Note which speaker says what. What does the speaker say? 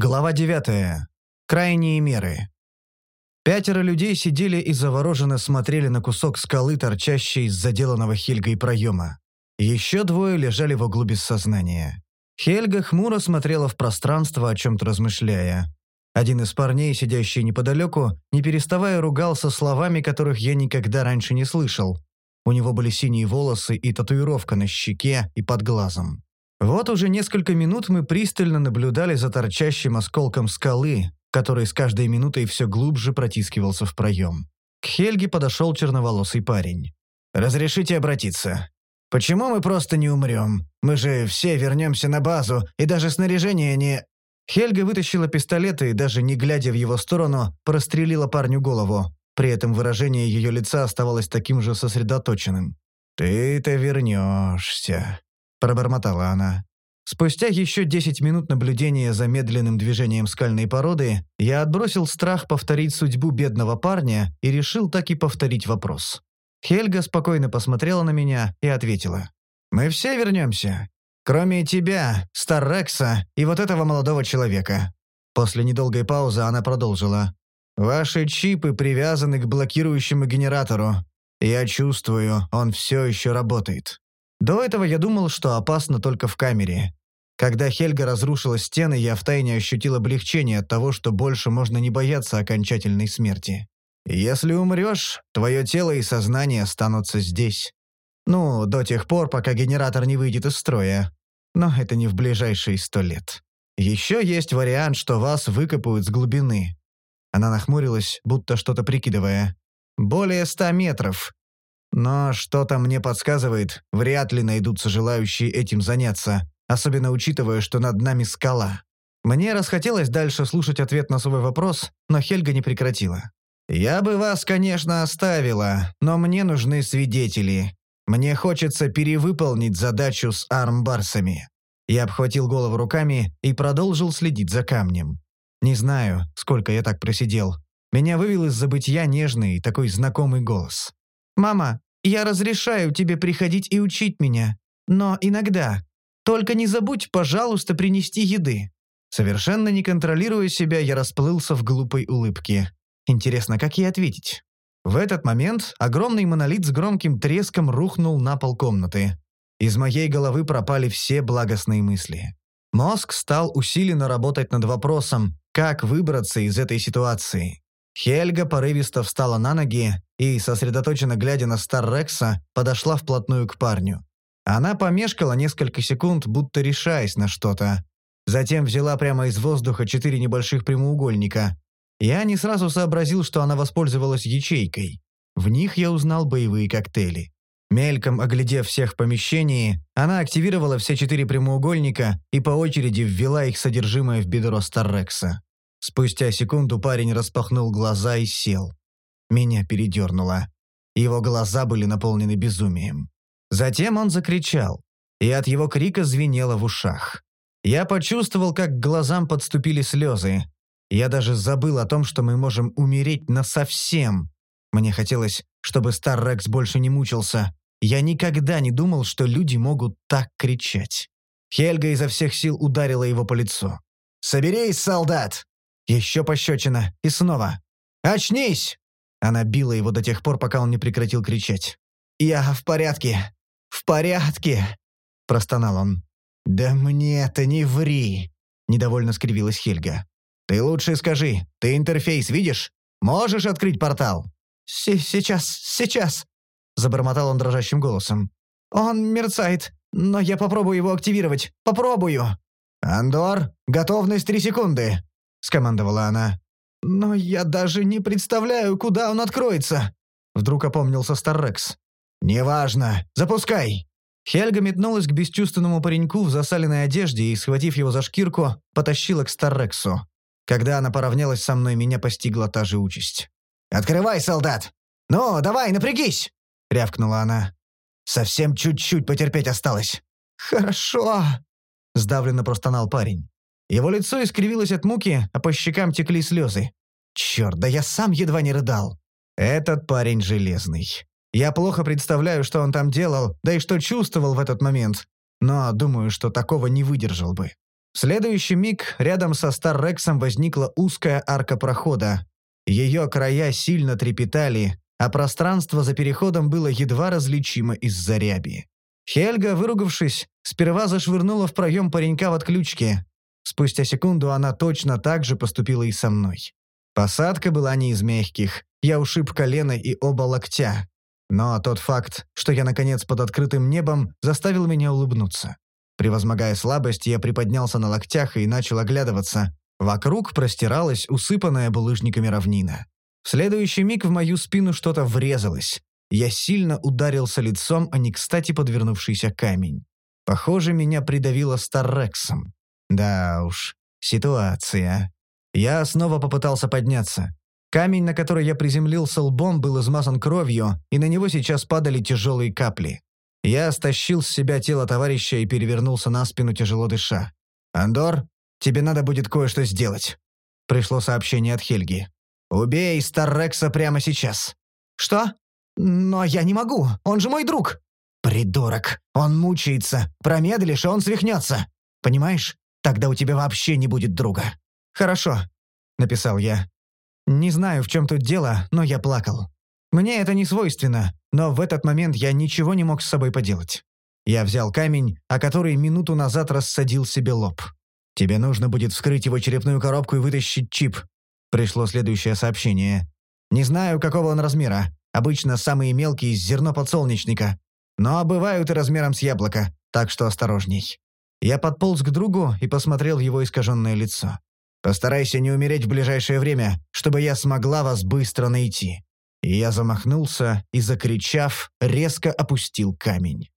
Speaker 1: Глава 9. Крайние меры. Пятеро людей сидели и завороженно смотрели на кусок скалы, торчащий из заделанного Хельгой проема. Еще двое лежали в углу без сознания. Хельга хмуро смотрела в пространство, о чем-то размышляя. Один из парней, сидящий неподалеку, не переставая ругался словами, которых я никогда раньше не слышал. У него были синие волосы и татуировка на щеке и под глазом. Вот уже несколько минут мы пристально наблюдали за торчащим осколком скалы, который с каждой минутой все глубже протискивался в проем. К Хельге подошел черноволосый парень. «Разрешите обратиться? Почему мы просто не умрем? Мы же все вернемся на базу, и даже снаряжение не...» Хельга вытащила пистолет и, даже не глядя в его сторону, прострелила парню голову. При этом выражение ее лица оставалось таким же сосредоточенным. «Ты-то вернешься», – пробормотала она. Спустя еще 10 минут наблюдения за медленным движением скальной породы, я отбросил страх повторить судьбу бедного парня и решил так и повторить вопрос. Хельга спокойно посмотрела на меня и ответила. «Мы все вернемся. Кроме тебя, Старрекса и вот этого молодого человека». После недолгой паузы она продолжила. «Ваши чипы привязаны к блокирующему генератору. Я чувствую, он все еще работает. До этого я думал, что опасно только в камере. Когда Хельга разрушила стены, я втайне ощутил облегчение от того, что больше можно не бояться окончательной смерти. Если умрешь, твое тело и сознание останутся здесь. Ну, до тех пор, пока генератор не выйдет из строя. Но это не в ближайшие сто лет. Еще есть вариант, что вас выкопают с глубины. Она нахмурилась, будто что-то прикидывая. Более ста метров, но что-то мне подсказывает, вряд ли найдутся желающие этим заняться, особенно учитывая, что над нами скала. Мне расхотелось дальше слушать ответ на свой вопрос, но Хельга не прекратила. «Я бы вас, конечно, оставила, но мне нужны свидетели. Мне хочется перевыполнить задачу с армбарсами». Я обхватил голову руками и продолжил следить за камнем. Не знаю, сколько я так просидел. Меня вывел из забытья нежный, такой знакомый голос. «Мама, я разрешаю тебе приходить и учить меня, но иногда. Только не забудь, пожалуйста, принести еды». Совершенно не контролируя себя, я расплылся в глупой улыбке. Интересно, как ей ответить? В этот момент огромный монолит с громким треском рухнул на пол комнаты. Из моей головы пропали все благостные мысли. Мозг стал усиленно работать над вопросом, как выбраться из этой ситуации. Хельга порывисто встала на ноги и, сосредоточенно глядя на Старрекса, подошла вплотную к парню. Она помешкала несколько секунд, будто решаясь на что-то. Затем взяла прямо из воздуха четыре небольших прямоугольника. Я не сразу сообразил, что она воспользовалась ячейкой. В них я узнал боевые коктейли. Мельком оглядев всех в помещении, она активировала все четыре прямоугольника и по очереди ввела их содержимое в бедро Старрекса. Спустя секунду парень распахнул глаза и сел. Меня передернуло. Его глаза были наполнены безумием. Затем он закричал, и от его крика звенело в ушах. Я почувствовал, как к глазам подступили слезы. Я даже забыл о том, что мы можем умереть насовсем. Мне хотелось, чтобы Стар Рекс больше не мучился. Я никогда не думал, что люди могут так кричать. Хельга изо всех сил ударила его по лицу. «Соберись, солдат! Еще пощечина. И снова. «Очнись!» Она била его до тех пор, пока он не прекратил кричать. «Я в порядке. В порядке!» Простонал он. «Да мне это не ври!» Недовольно скривилась Хельга. «Ты лучше скажи, ты интерфейс видишь? Можешь открыть портал?» «Сейчас, сейчас!» Забормотал он дрожащим голосом. «Он мерцает, но я попробую его активировать. Попробую!» «Андор, готовность три секунды!» — скомандовала она. «Но я даже не представляю, куда он откроется!» Вдруг опомнился Старрекс. «Неважно. Запускай!» Хельга метнулась к бесчувственному пареньку в засаленной одежде и, схватив его за шкирку, потащила к Старрексу. Когда она поравнялась со мной, меня постигла та же участь. «Открывай, солдат! Ну, давай, напрягись!» — рявкнула она. «Совсем чуть-чуть потерпеть осталось». «Хорошо!» — сдавленно простонал парень. Его лицо искривилось от муки, а по щекам текли слезы. Черт, да я сам едва не рыдал. Этот парень железный. Я плохо представляю, что он там делал, да и что чувствовал в этот момент. Но думаю, что такого не выдержал бы. В следующий миг рядом со Старрексом возникла узкая арка прохода. Ее края сильно трепетали, а пространство за переходом было едва различимо из-за ряби. Хельга, выругавшись, сперва зашвырнула в проем паренька в отключке. Спустя секунду она точно так же поступила и со мной. Посадка была не из мягких. Я ушиб колено и оба локтя. Но тот факт, что я наконец под открытым небом, заставил меня улыбнуться. Превозмогая слабость, я приподнялся на локтях и начал оглядываться. Вокруг простиралась усыпанная булыжниками равнина. В следующий миг в мою спину что-то врезалось. Я сильно ударился лицом о не кстати подвернувшийся камень. Похоже, меня придавило Старрексом. Да уж, ситуация. Я снова попытался подняться. Камень, на который я приземлился лбом, был измазан кровью, и на него сейчас падали тяжелые капли. Я стащил с себя тело товарища и перевернулся на спину, тяжело дыша. «Андор, тебе надо будет кое-что сделать». Пришло сообщение от Хельги. «Убей Старрекса прямо сейчас». «Что? Но я не могу, он же мой друг». «Придурок, он мучается. Промедлишь, и он свихнется. Понимаешь? Тогда у тебя вообще не будет друга». «Хорошо», — написал я. «Не знаю, в чем тут дело, но я плакал. Мне это не свойственно, но в этот момент я ничего не мог с собой поделать. Я взял камень, о который минуту назад рассадил себе лоб. «Тебе нужно будет вскрыть его черепную коробку и вытащить чип». Пришло следующее сообщение. «Не знаю, какого он размера. Обычно самые мелкие из зерно подсолнечника. Но бывают и размером с яблоко, так что осторожней». Я подполз к другу и посмотрел его искаженное лицо. «Постарайся не умереть в ближайшее время, чтобы я смогла вас быстро найти». И я замахнулся и, закричав, резко опустил камень.